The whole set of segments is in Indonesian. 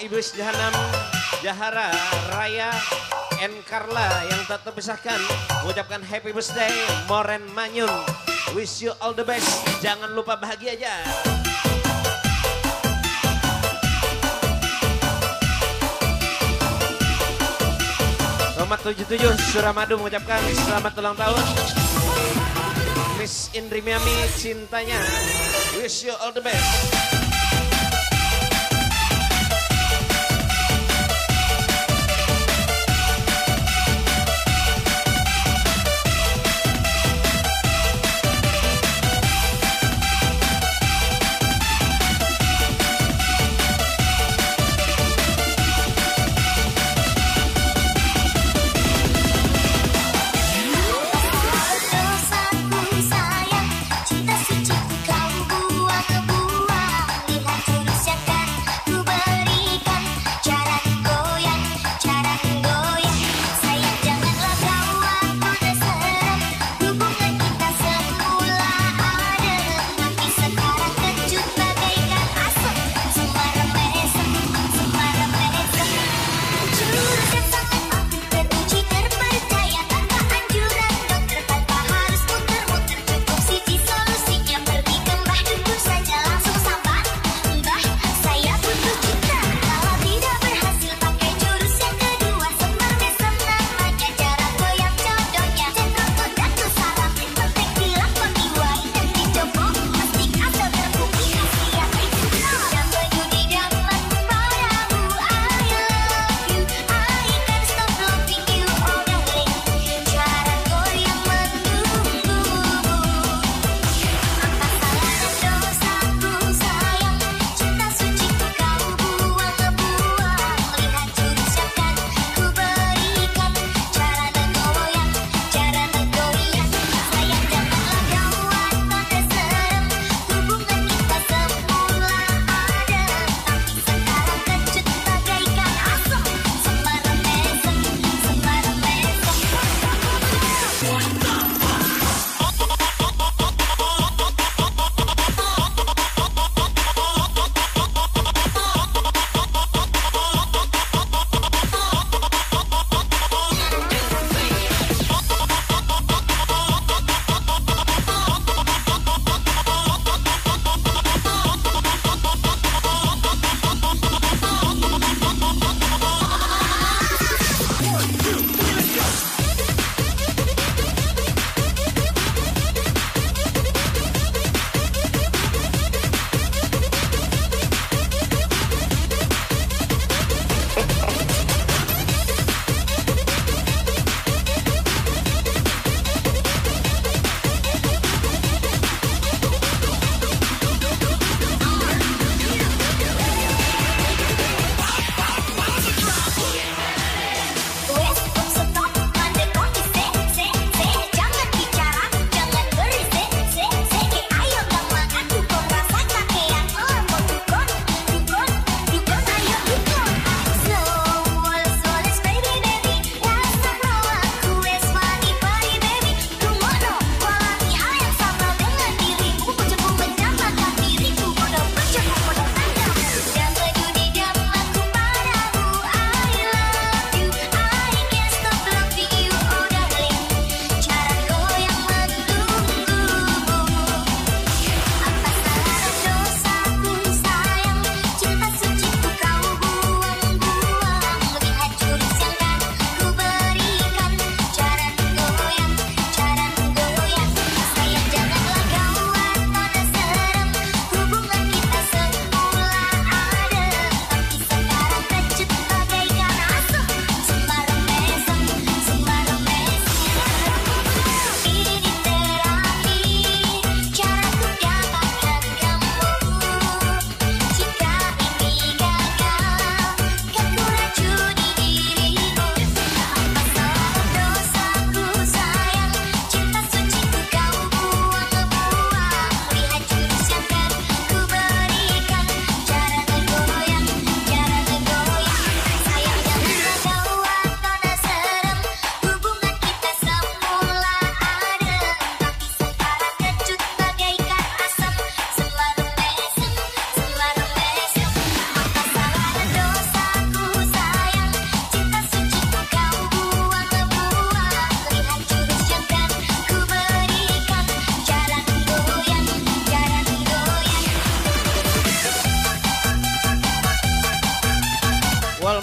Iblis Jahanam, Jahara, Raya, and Carla yang tak terpisahkan mengucapkan happy birthday Moren Manyun. Wish you all the best. Jangan lupa bahagia aja. Nomor 77 Suramadu mengucapkan selamat ulang tahun. Miss Indri Miami cintanya. Wish you all the best.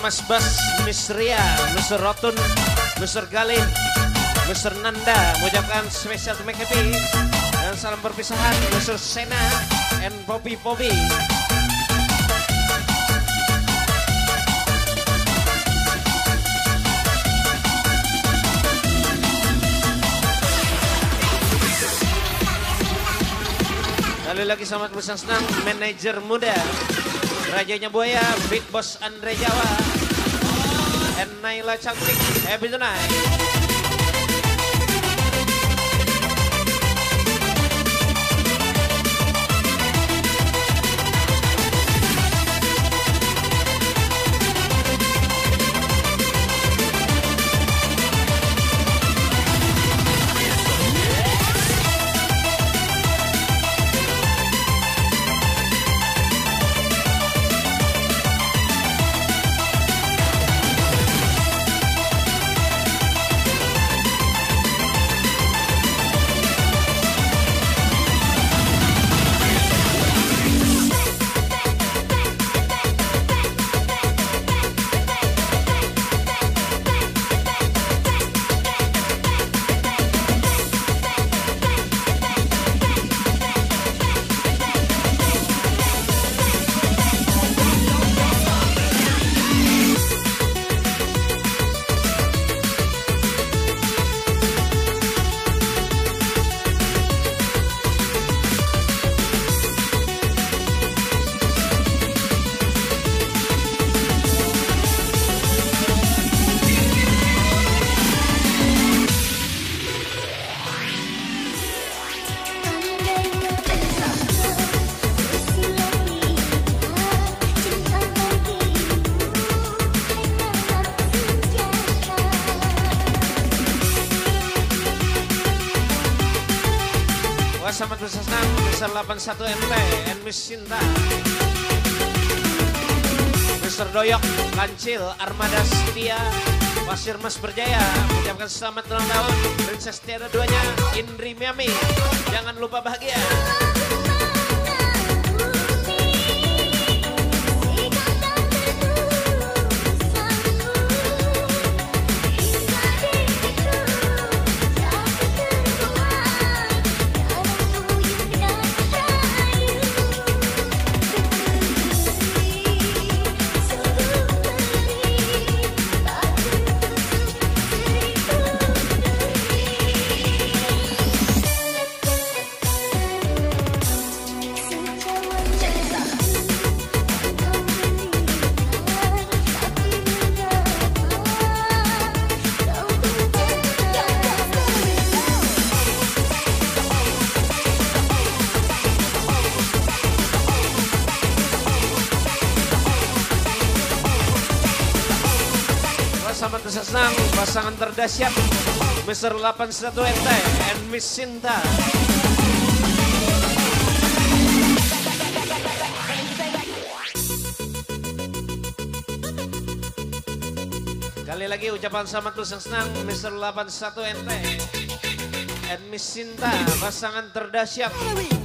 Mas Bas, Miss Ria, Mr. Rotun, Mr. Galih, Mr. Nanda mengucapkan spesial to make happy dan salam perpisahan Mr. Sena and Poppy Poppy. Kali lagi selamat bersenang manajer muda Rajanya Buaya, Big Boss Andre Jawa Naila Cantik Happy tonight Selamat Besar 81 MT and Miss Sinta. Mr. Doyok Kancil Armada Setia Pasir Mas Berjaya Mengucapkan selamat ulang tahun. Princess Tiara duanya Indri Miami. Jangan lupa bahagia terdahsyat Mr. 81 NT and Miss Sinta. Kali lagi ucapan selamat senang Mr. 81 NT and Miss Sinta pasangan terdahsyat.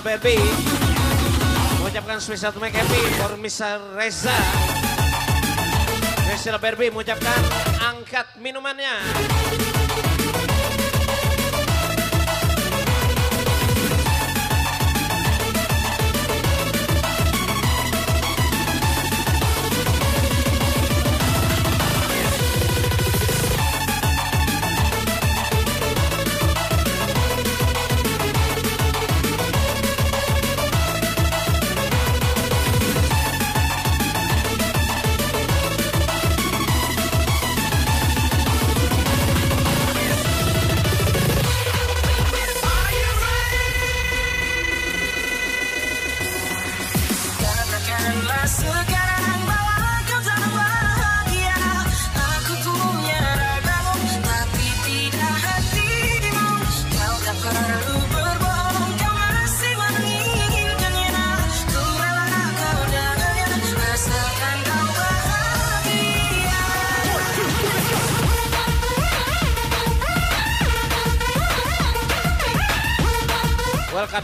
Rachel Baby. Mengucapkan spesial to make happy for Mr. Reza. Rachel Baby mengucapkan angkat minumannya.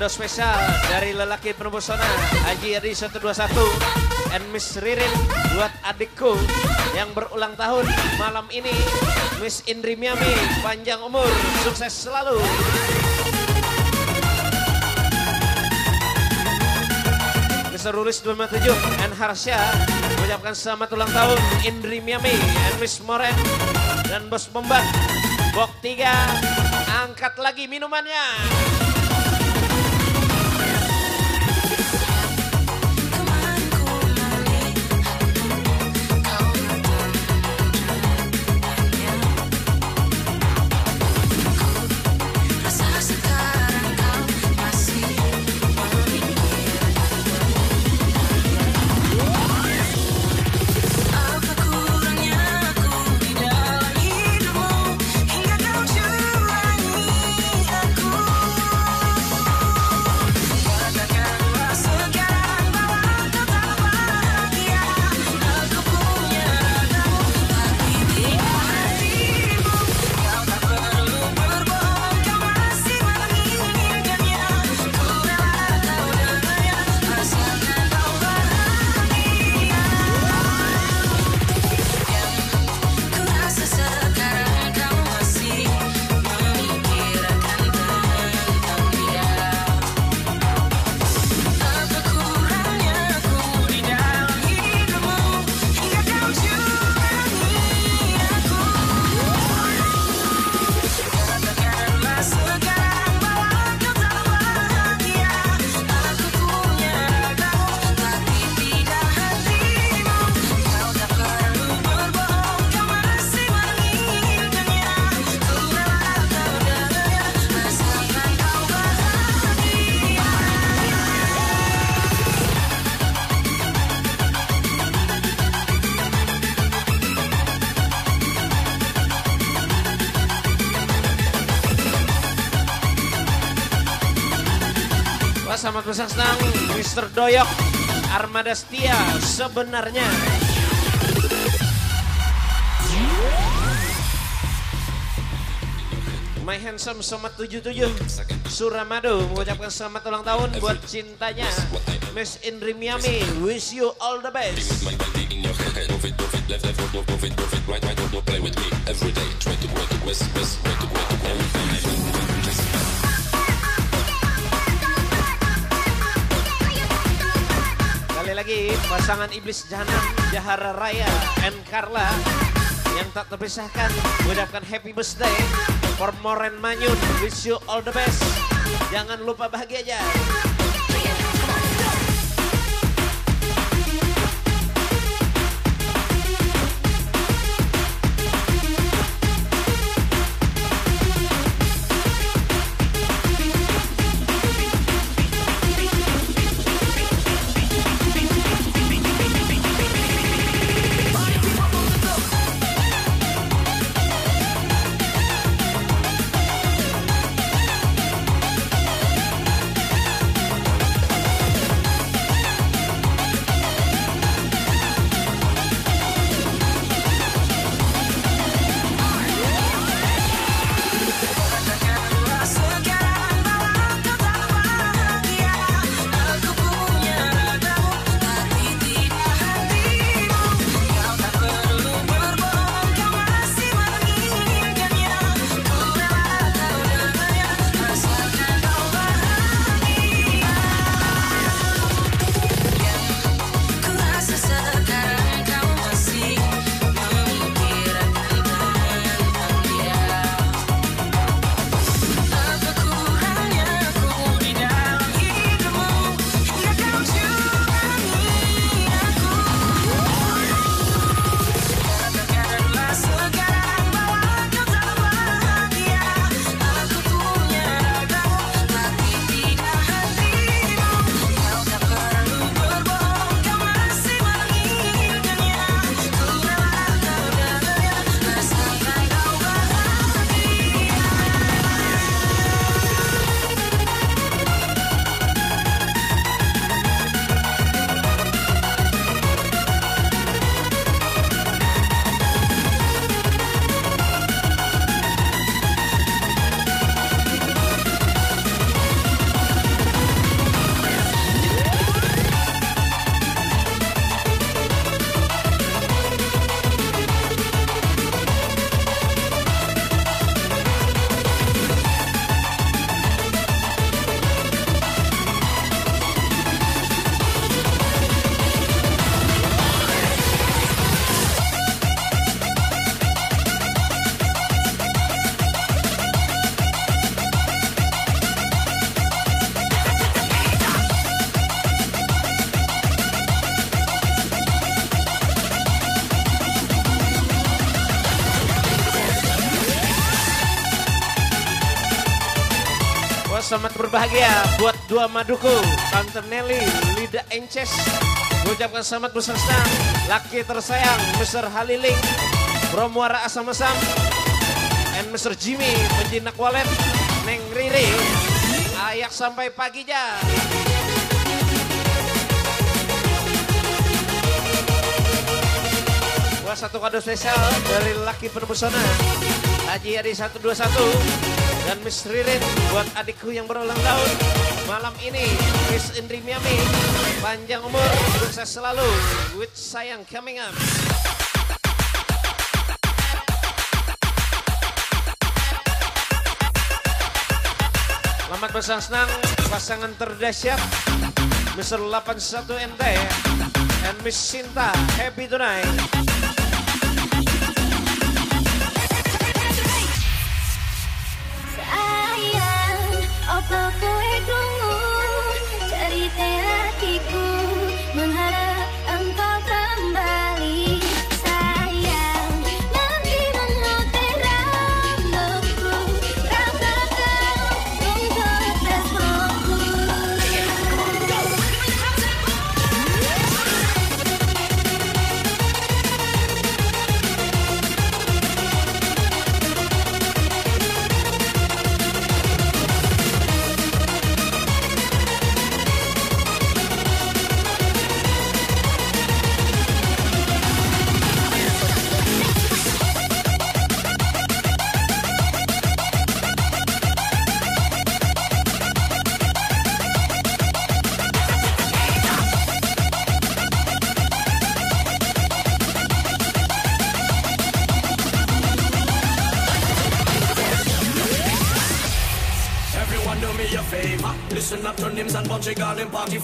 Kado spesial dari lelaki pesona Haji Adi 121 and Miss Ririn buat adikku yang berulang tahun malam ini. Miss Indri Miami panjang umur sukses selalu. Mr. Rulis 27 and Harsha mengucapkan selamat ulang tahun Indri Miami and Miss Moren dan Bos Pembat Bok 3 angkat lagi minumannya sama pesan senang Mr. Doyok Armada Setia sebenarnya My Handsome Somat 77 Suramadu mengucapkan selamat ulang tahun buat cintanya Miss Indri Miami Wish you all the best lagi pasangan iblis jahanam Jahara Raya and Carla yang tak terpisahkan. Mengucapkan happy birthday for Moren Manyun. Wish you all the best. Jangan lupa bahagia aja berbahagia buat dua maduku, Tante Nelly, Lida Ences. Mengucapkan selamat bersenang, laki tersayang, Mr. Haliling, Bro Muara Asam Asam, and Mr. Jimmy, penjinak walet, Neng Riri, ayak sampai pagi ja. Buat satu kado spesial dari Laki Perbesona, Haji Adi 121, dan Miss Ririn buat adikku yang berulang tahun malam ini Miss Indri Miami panjang umur sukses selalu with sayang coming up Selamat bersenang-senang pasangan terdahsyat Mr. 81 NT and Miss Sinta happy tonight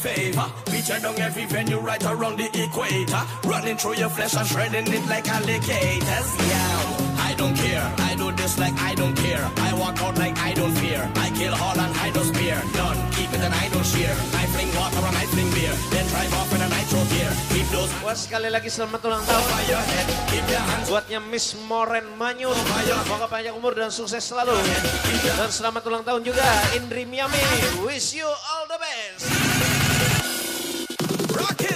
favor. Feature down every venue right around the equator. Running through your flesh and shredding it like alligators. Yeah, I don't care. I do this like I don't care. I walk out like I don't fear. I kill all and I don't spear. None, keep it and I don't share. I fling water and I fling beer. Then drive off in a nitro gear. Keep those Buat sekali lagi selamat ulang tahun your head. Keep your hands Buatnya Miss Moren Manyun Semoga panjang umur dan sukses selalu Dan selamat ulang tahun juga Indri Miami Wish you all the best rocket.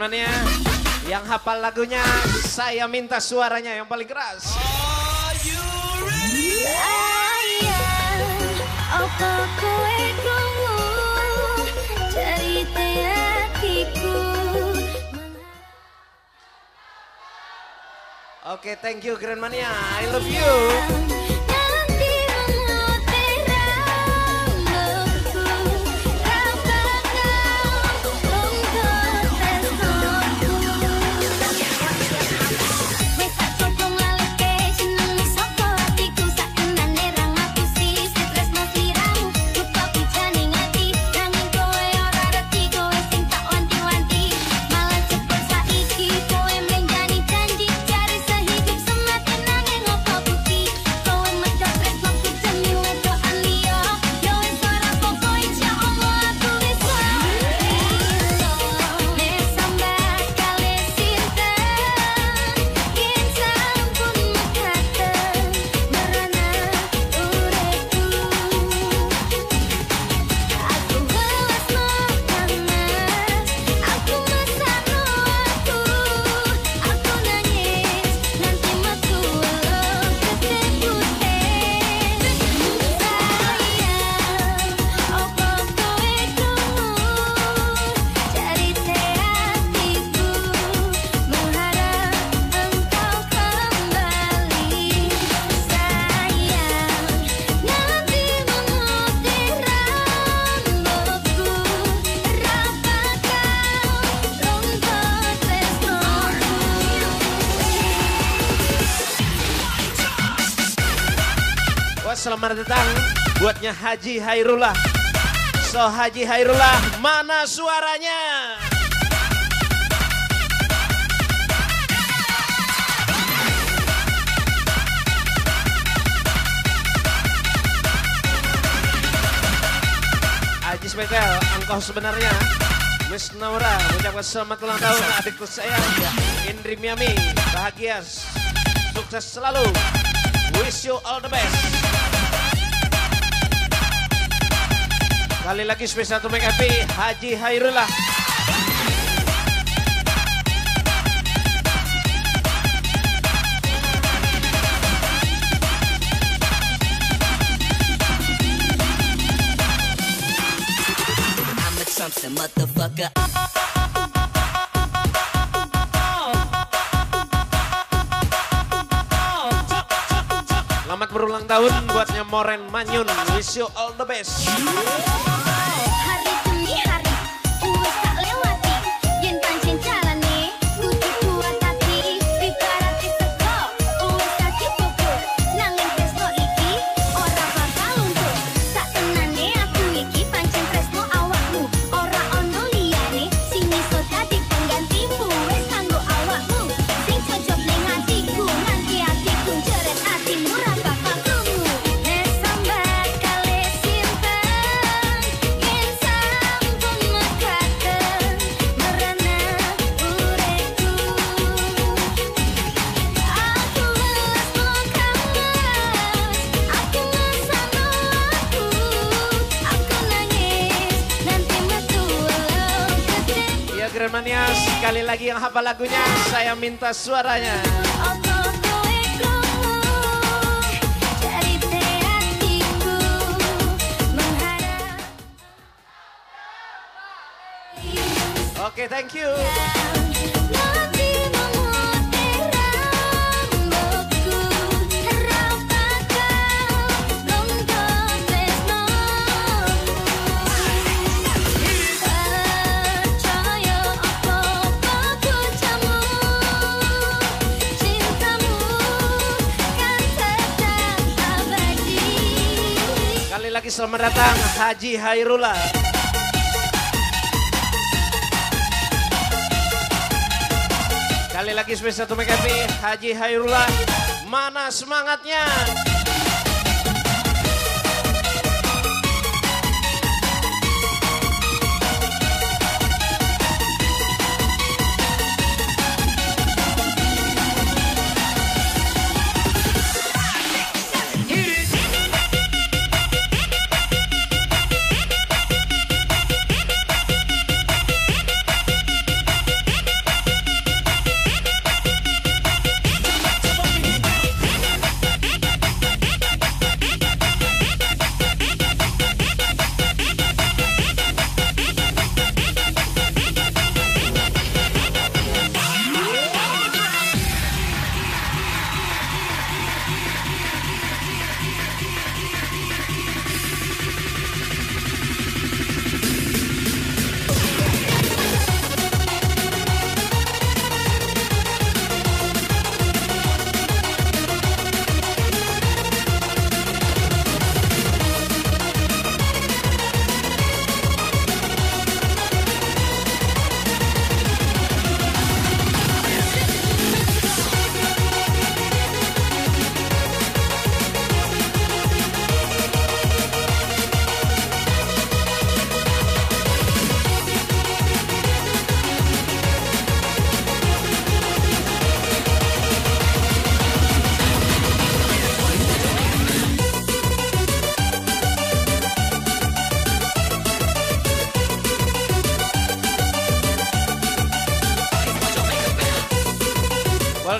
Mania, yang hafal lagunya saya minta suaranya yang paling keras. Sayang, apa kowe krungu cerita hatiku Oke, thank you Grand Mania. I love you. Selamat datang buatnya Haji Hairullah. So Haji Hairullah, mana suaranya? Haji spesial, engkau sebenarnya Miss Naura mengucapkan selamat ulang tahun adikku sayang Indri Miami bahagia sukses selalu wish you all the best Kali lagi spesial make happy Haji Hairullah. Berulang tahun buatnya Moren Manyun. Wish you all the best. Ya Grandmania, sekali lagi yang hafal lagunya, saya minta suaranya. Oke, thank you. Selamat datang Haji Hairullah. Kali lagi make happy Haji Hairullah. Mana semangatnya?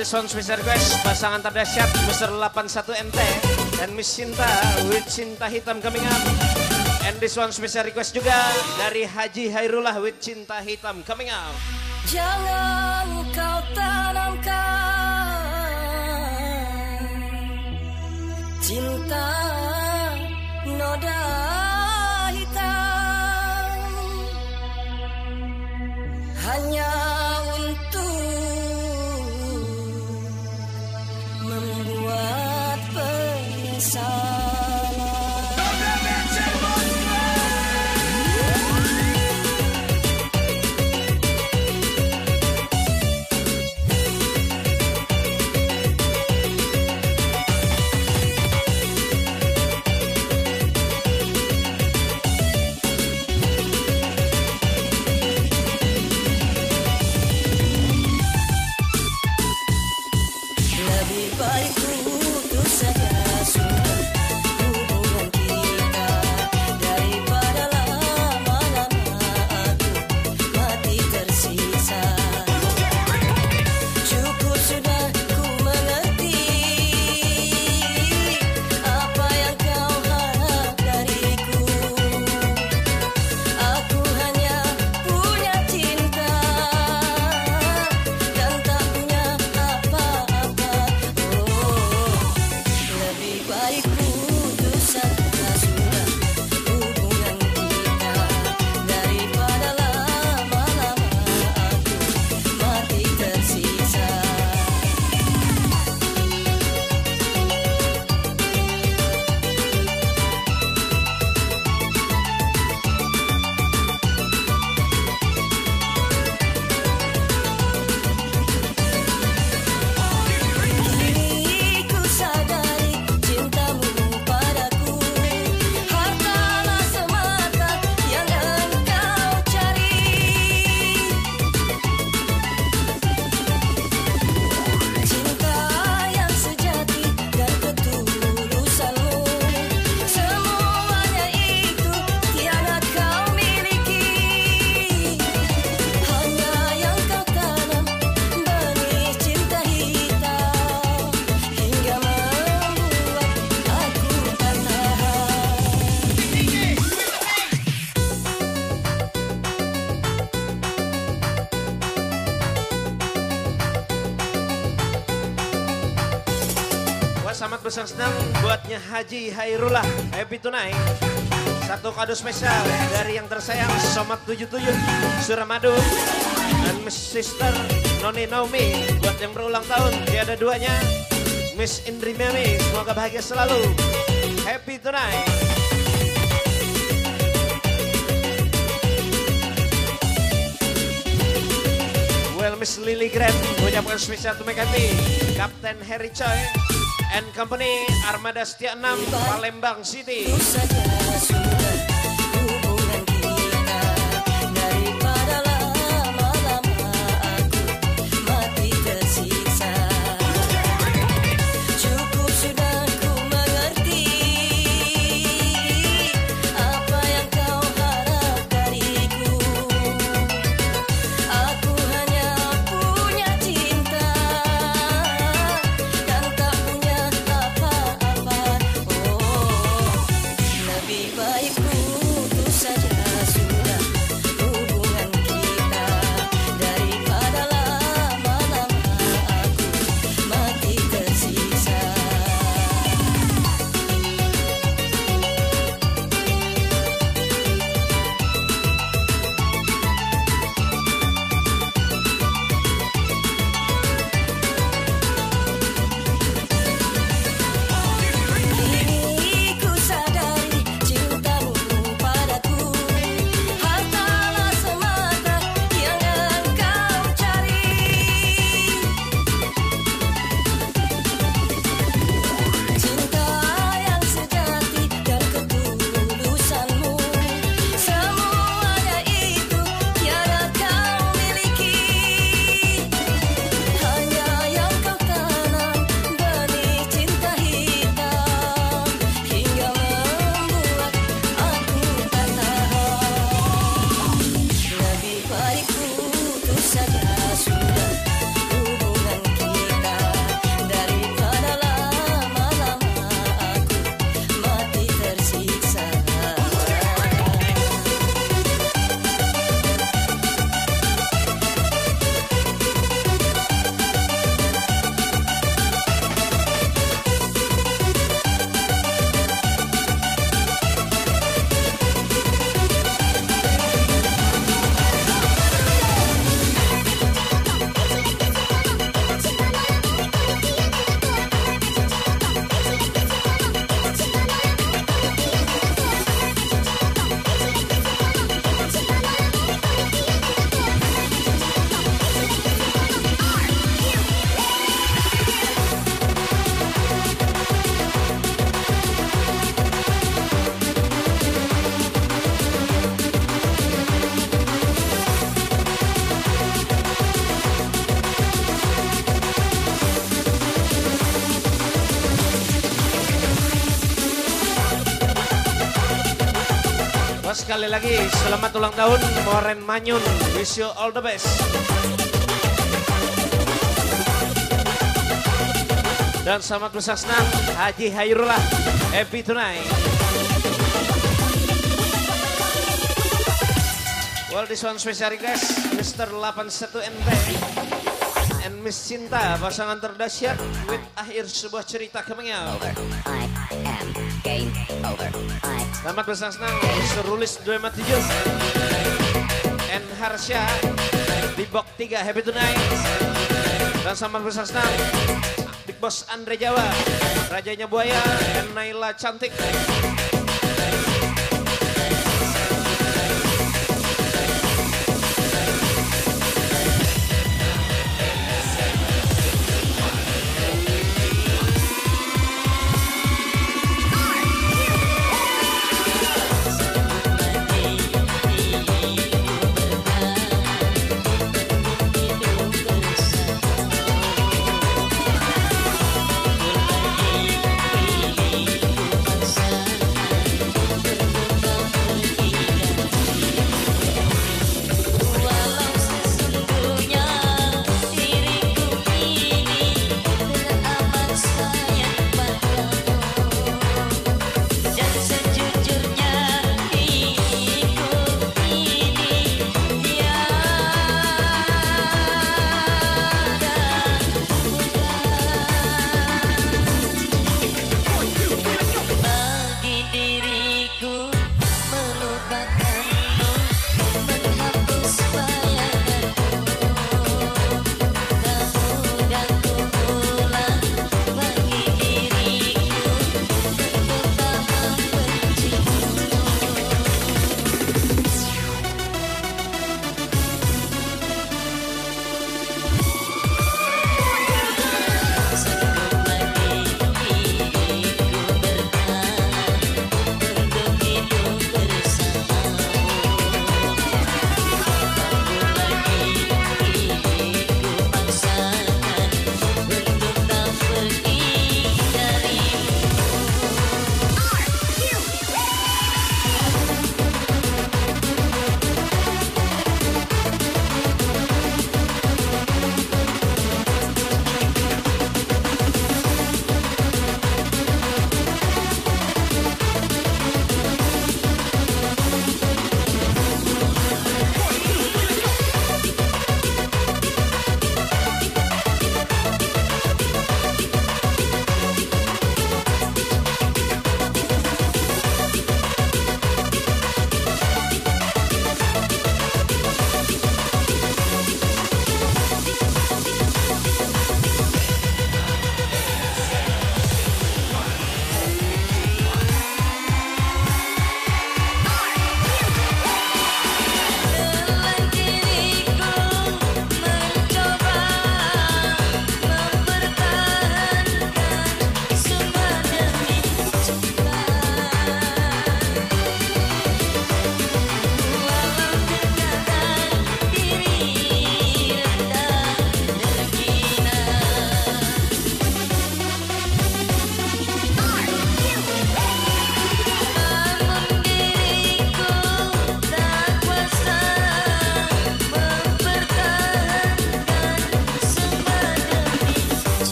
This one special request pasangan terdahsyat Mr. 81 NT dan Miss Cinta with Cinta Hitam coming up. And this one special request juga dari Haji Hairullah with Cinta Hitam coming up. Jangan kau tanamkan cinta noda hitam hanya besar senang buatnya Haji Hairullah. Happy tonight. Satu kado spesial dari yang tersayang Somat 77 Suramadu. Dan Miss Sister Noni Naomi Buat yang berulang tahun Tiada duanya. Miss Indri Memi Semoga bahagia selalu. Happy tonight. Well Miss Lily Grant mengucapkan spesial to Kapten Harry Choi and Company Armada Setia 6 Palembang City sekali lagi selamat ulang tahun Moren Manyun. Wish you all the best. Dan selamat bersenang Haji Hairullah. Happy tonight. Well, this one special request, Mr. 81NT and Miss Cinta, pasangan terdahsyat with akhir sebuah cerita coming Selamat bersenang Mr. Rulis 257 and Harsha di box 3 Happy Tonight. Dan selamat bersenang Big Boss Andre Jawa, Rajanya Buaya, and Naila Cantik.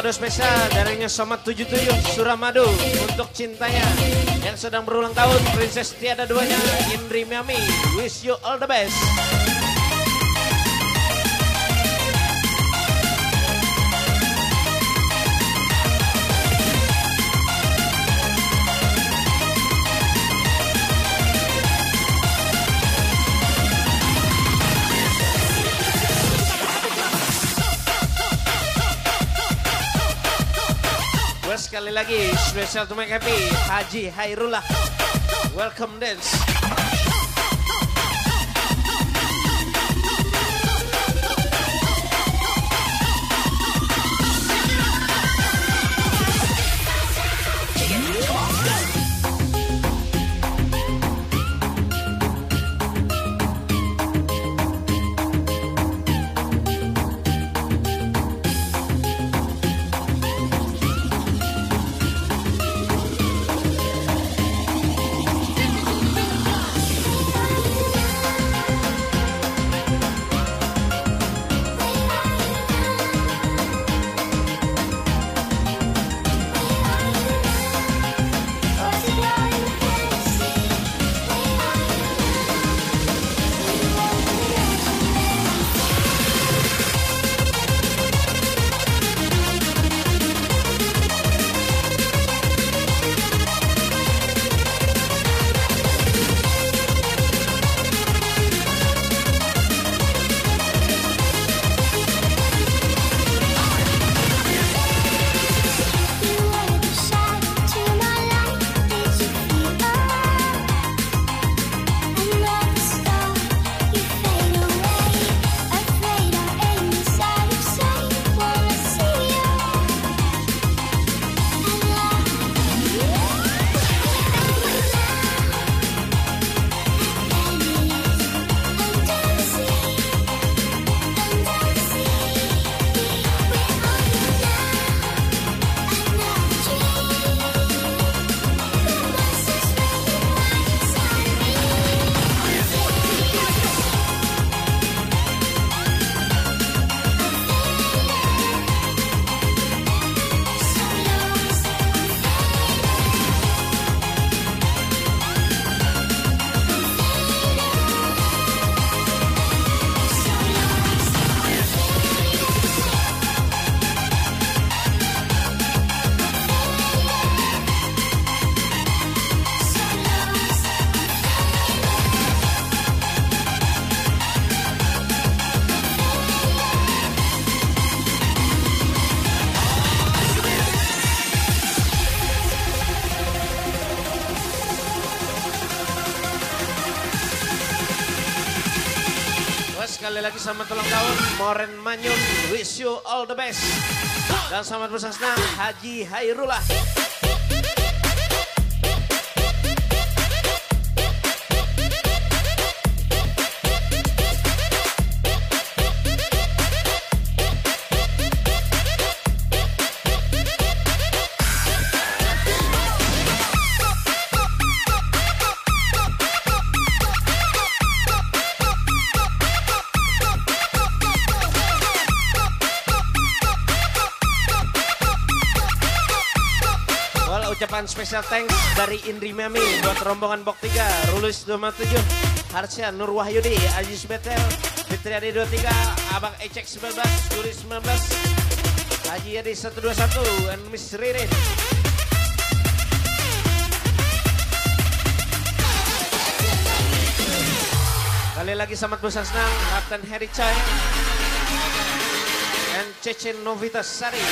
Kado spesial darinya Somat 77 Suramadu untuk cintanya yang sedang berulang tahun Princess tiada duanya Indri Miami. Wish you all the best. Sekali lagi special to make happy Haji Hairullah. Welcome dance. Manyun. Wish you all the best. Dan selamat bersenang Haji Hairullah. Spesial thanks dari Indri Mami buat rombongan Bok 3, Rulus 27, Harsya Nur Wahyudi, Aziz Betel, Fitriadi 23, Abang Ecek 19, Juli 19, Haji Yadi 121, and Miss Ririn. Kali lagi selamat bersenang Kapten Harry Chai and Cece Novita Sari.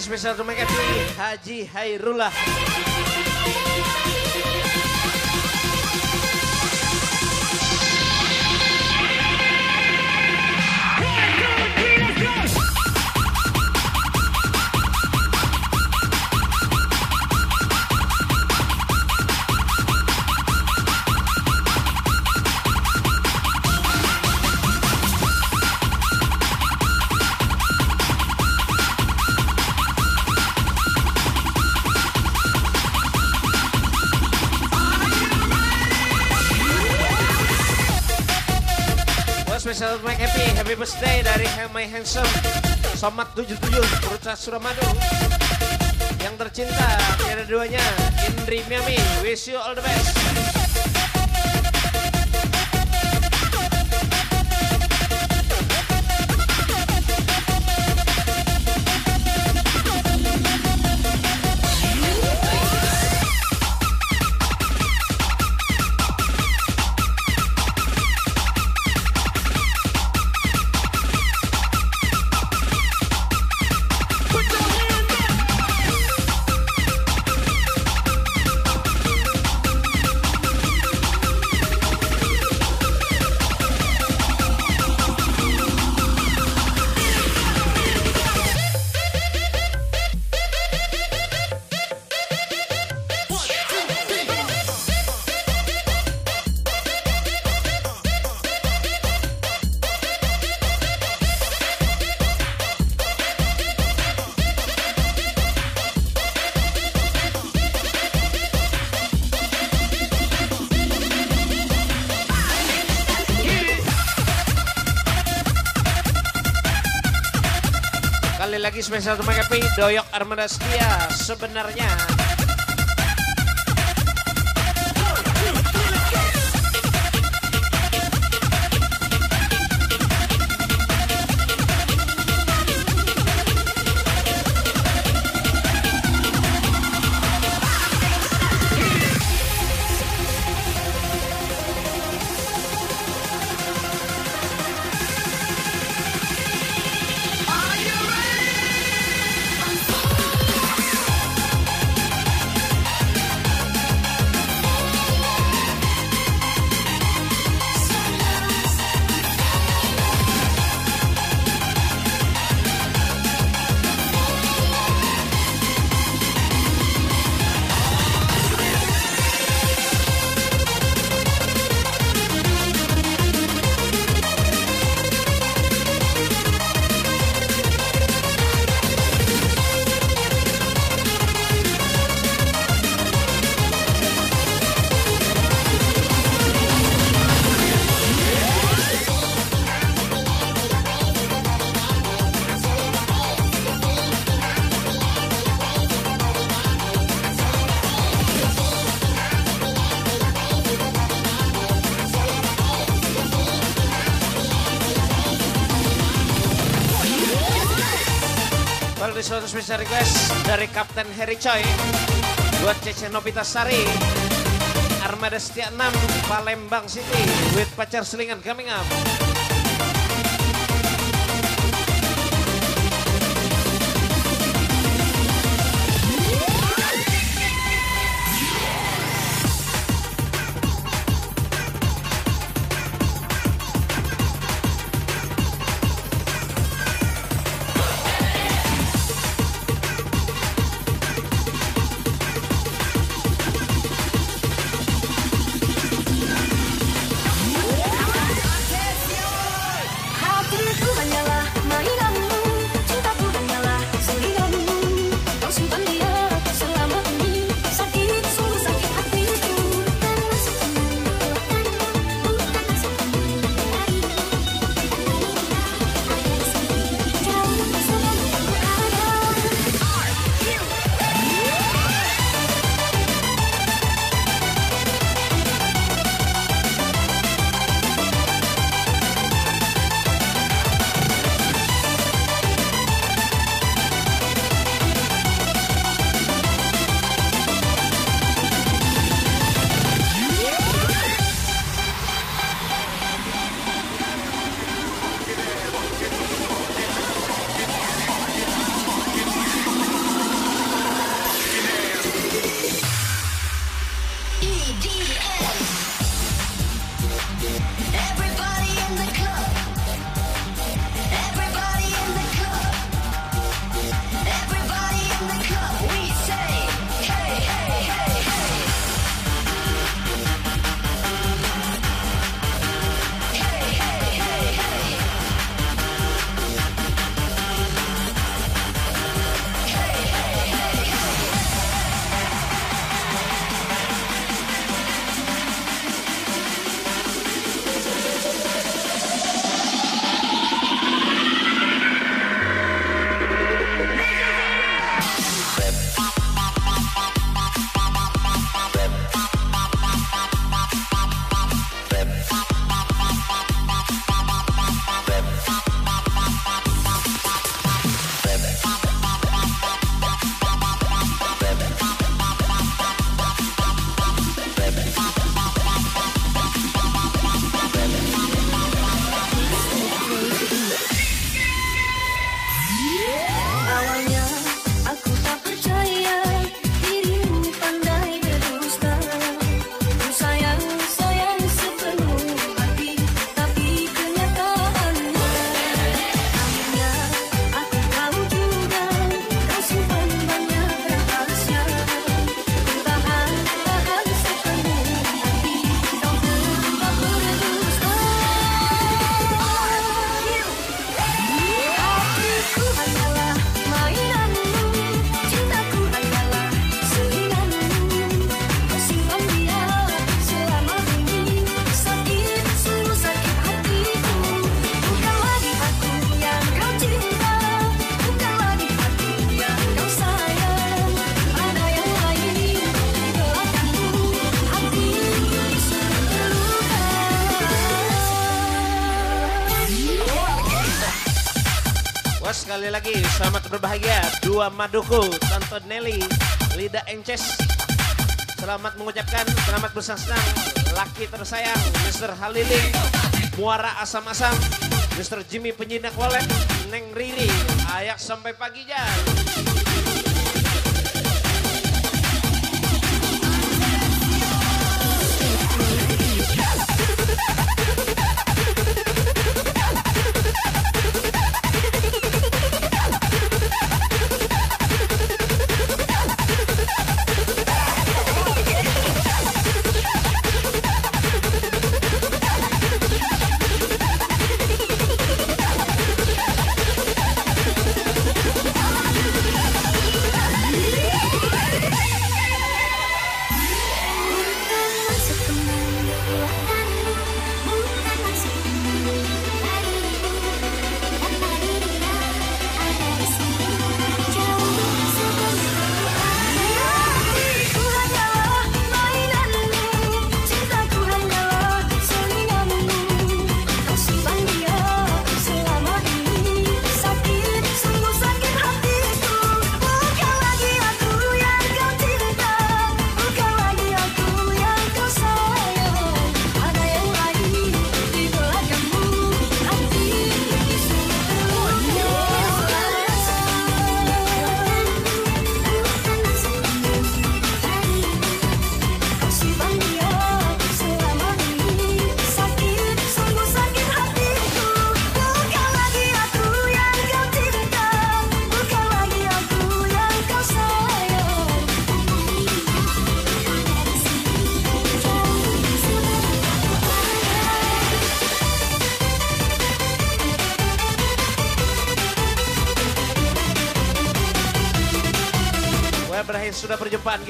Spesial untuk Make Haji Hairullah. Happy, birthday dari My Handsome. Somat 77, Puruca Suramadu. Yang tercinta, tiada duanya Indri Miami, wish you all the best spesial untuk Happy, Doyok Armada Setia. Sebenarnya special request dari Kapten Harry Choi. Buat Cece Nobita Sari. Armada Setia 6 Palembang City. With pacar selingan coming up. Dua maduku Tante Nelly Lida Ences Selamat mengucapkan selamat bersenang laki tersayang Mr. Haliling Muara Asam-Asam Mr. Jimmy Penjinak Wallet Neng Riri Ayak sampai pagi jan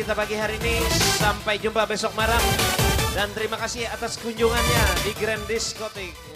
kita pagi hari ini. Sampai jumpa besok malam. Dan terima kasih atas kunjungannya di Grand Discotheque.